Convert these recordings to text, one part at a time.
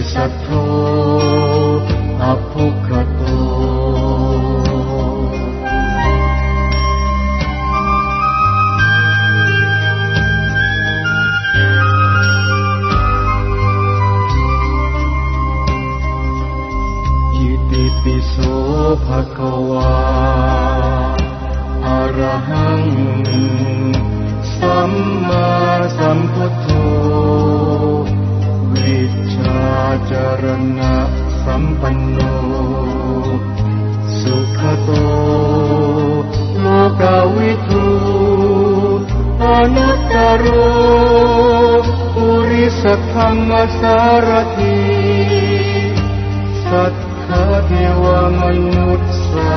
is at home. นัตโรปุริสธรรมสารทีสัทธาเทวมนุษย์สา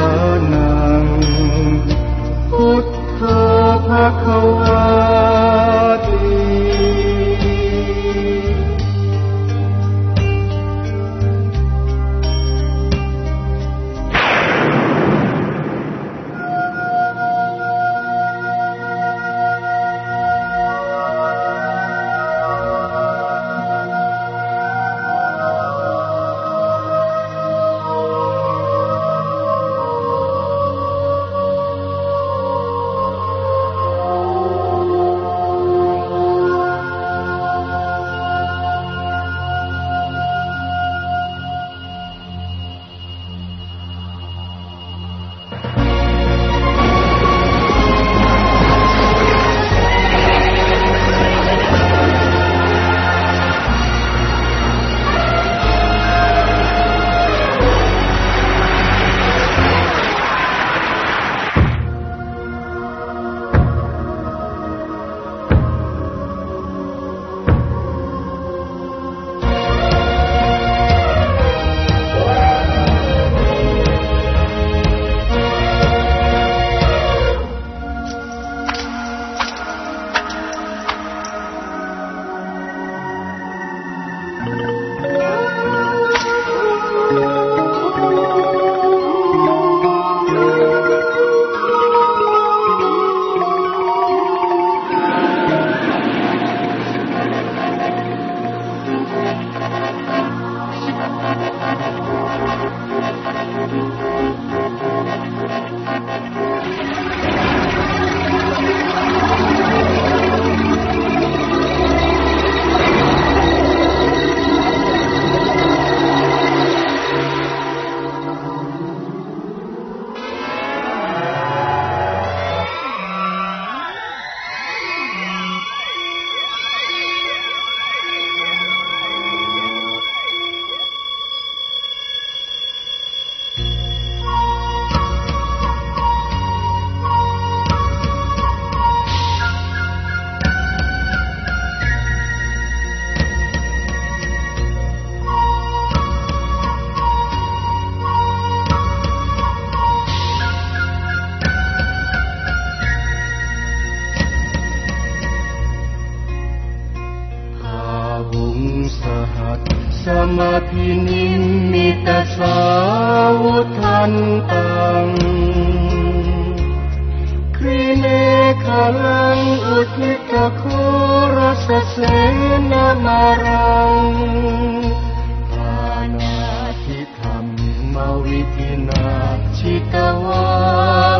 นังพุทธภะควา witina citawa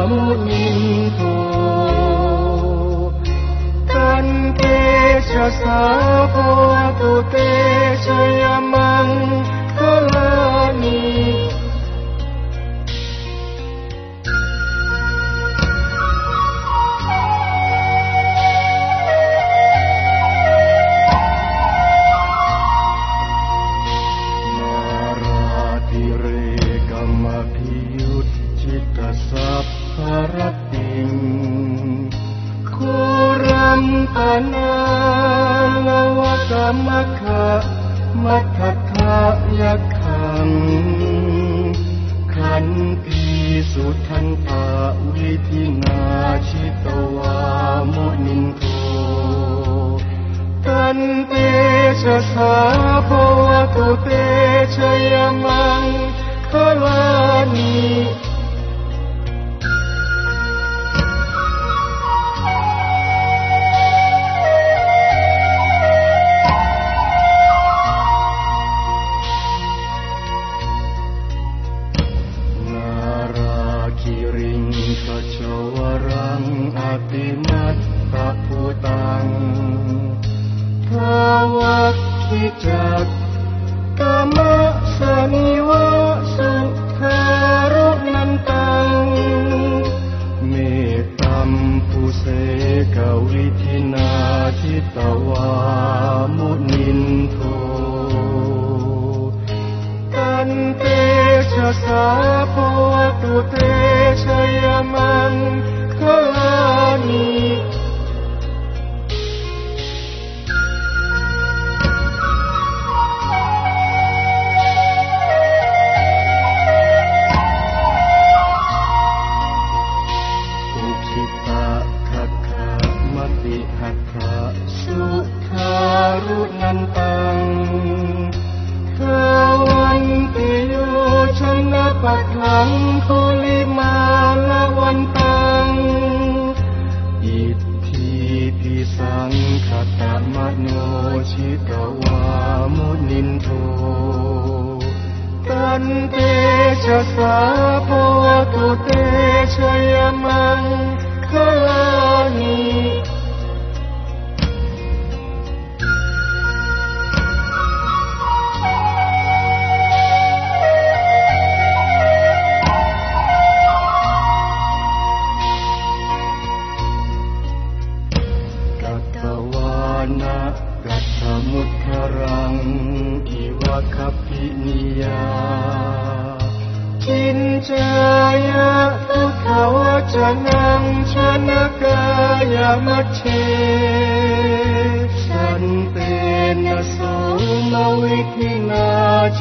muninto kan te sa sa ko tu te sa yamang านานวสัมมคะมัทธะยะขังขันติสุทันตาวิธินาชิตวามุนินโทตันเตชะสาภวตุเตชะยมังคลานี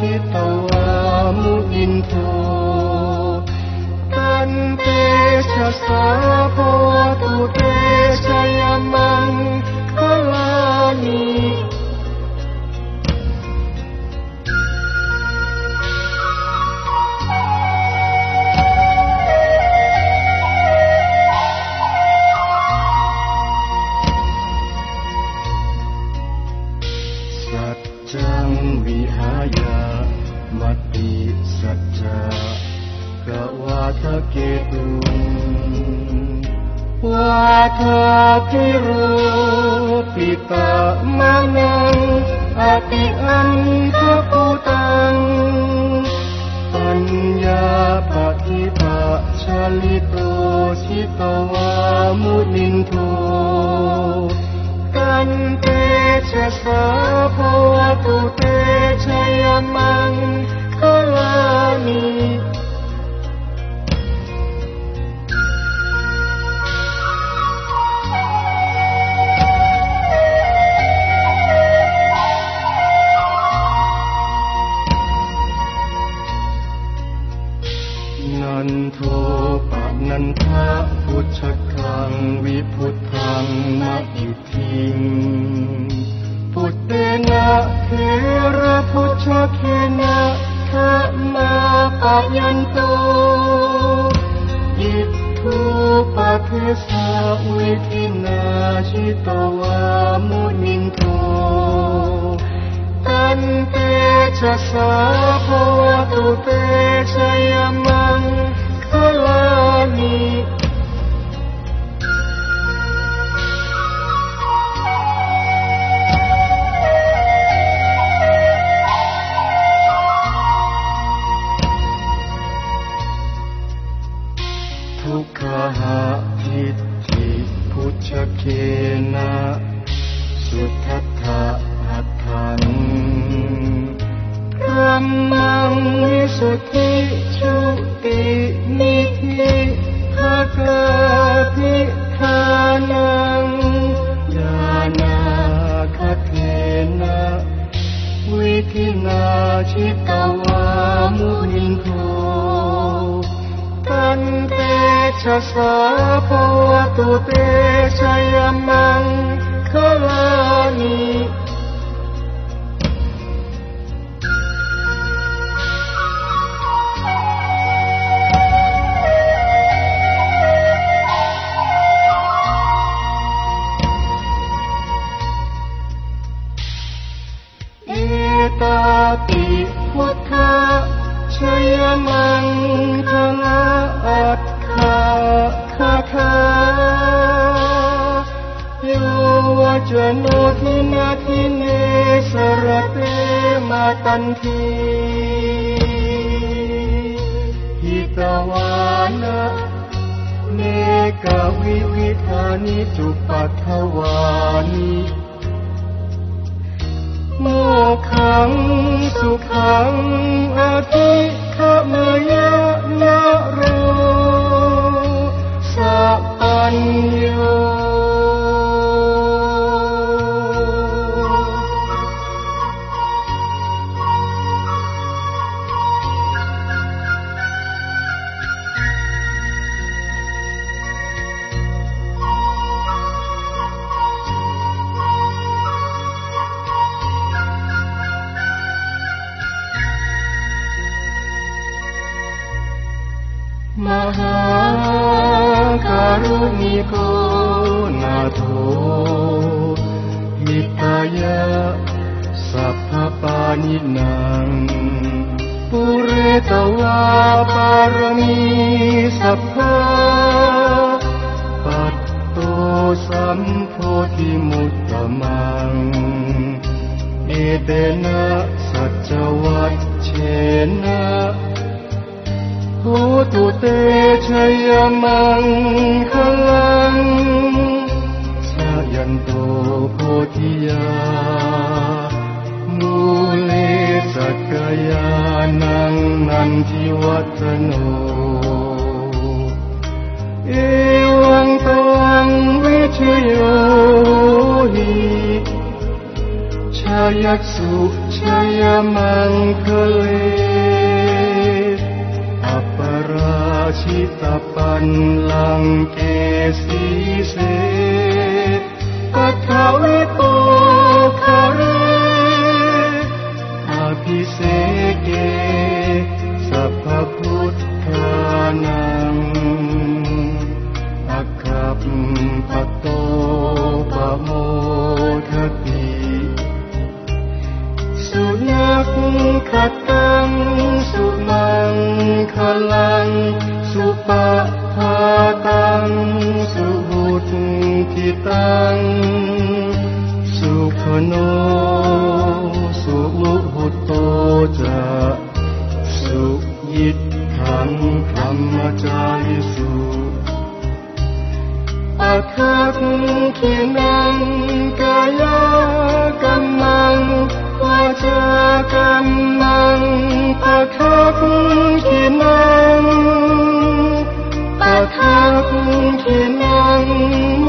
chế tàu a mu in thô tan tê sa sa po tu tê sa yamang kalani itu Wakakiru pita manang Ati ani kaputan Panya pakipa calito Sitawa muninto Kante cesa pawatu te cayamang Kalani ทินาชิตวามุนิโทตันเตชะสาภวตุเตชยมังคลานิ ตาปิพุทธะชยมังคลาอัตถาคาถาโยวจโนทินาทิเนสรเตมาตันทีหิตวานะเนกวิวิธานิจุปัทถวานิ โมขังสุขังอาทิขมยะนะโรสัปัญโย มโพธิมุตตมัง เอเตนะสัจวัตเชนะโหตุเตชยมังคลังสายันโตโพธิยามูเลสักยานังนันทิวัฒโน เอวังตวัง วิชโยหิชายักสุชยมังคเลอัปปร รัง สุขโน สุลุหุโตจะสุยิตถังธรรมจาริสุปัททักขินังกายกัมมังวาจากัมมังปัททักขินังปัททักขินัง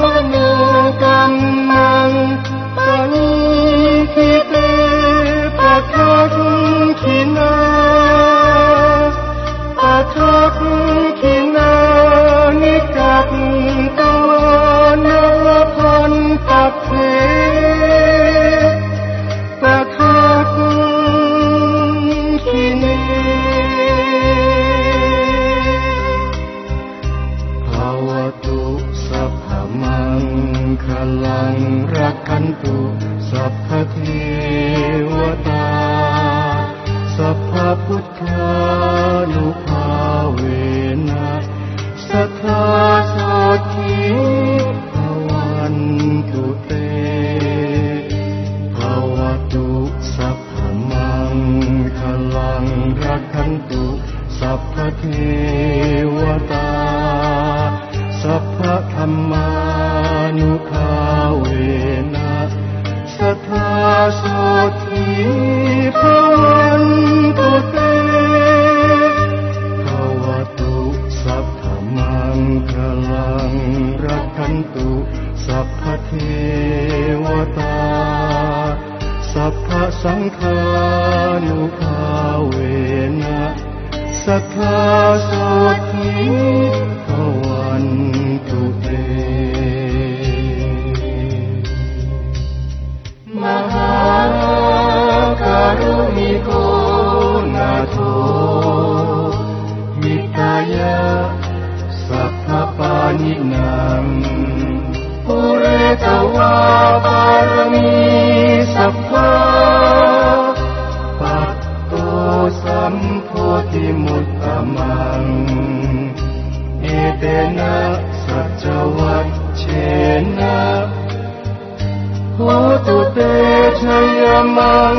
nga xót khí cầu ăn thủ thế Maha karumiko nato mitaya sappapaninam pure tawa parami โอตุเตชยมัง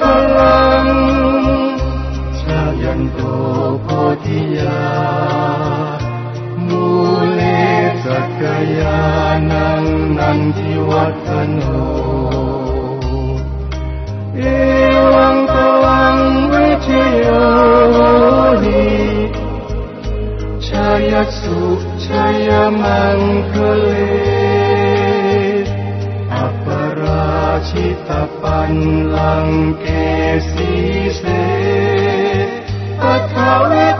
คะลังชายันโตโพธิยามูเลสักยานังนันทิวัฒโนเอวังตวังวิชโยหิชายสุชยมังคเลันลังเกสีเสปัทเทวิต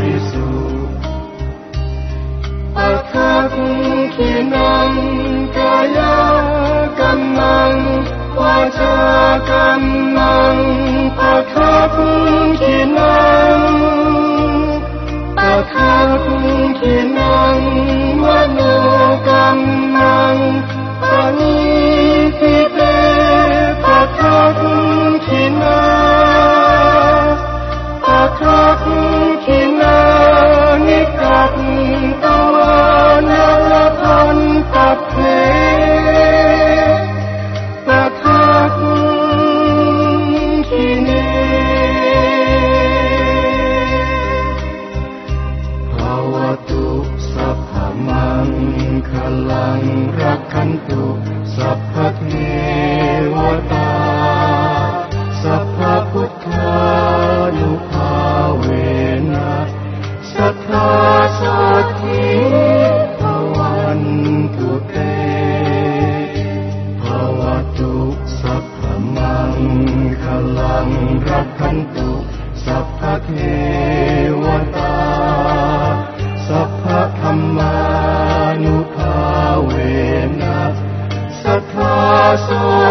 ริสุทธิ์ปรทขียนังกายกำลังวาจากำลังประทับเขียนังประทับเขียนังมโนกำลังปณิทิเตประทับเขียนังประทับเขียน kati kawan nalakan soul.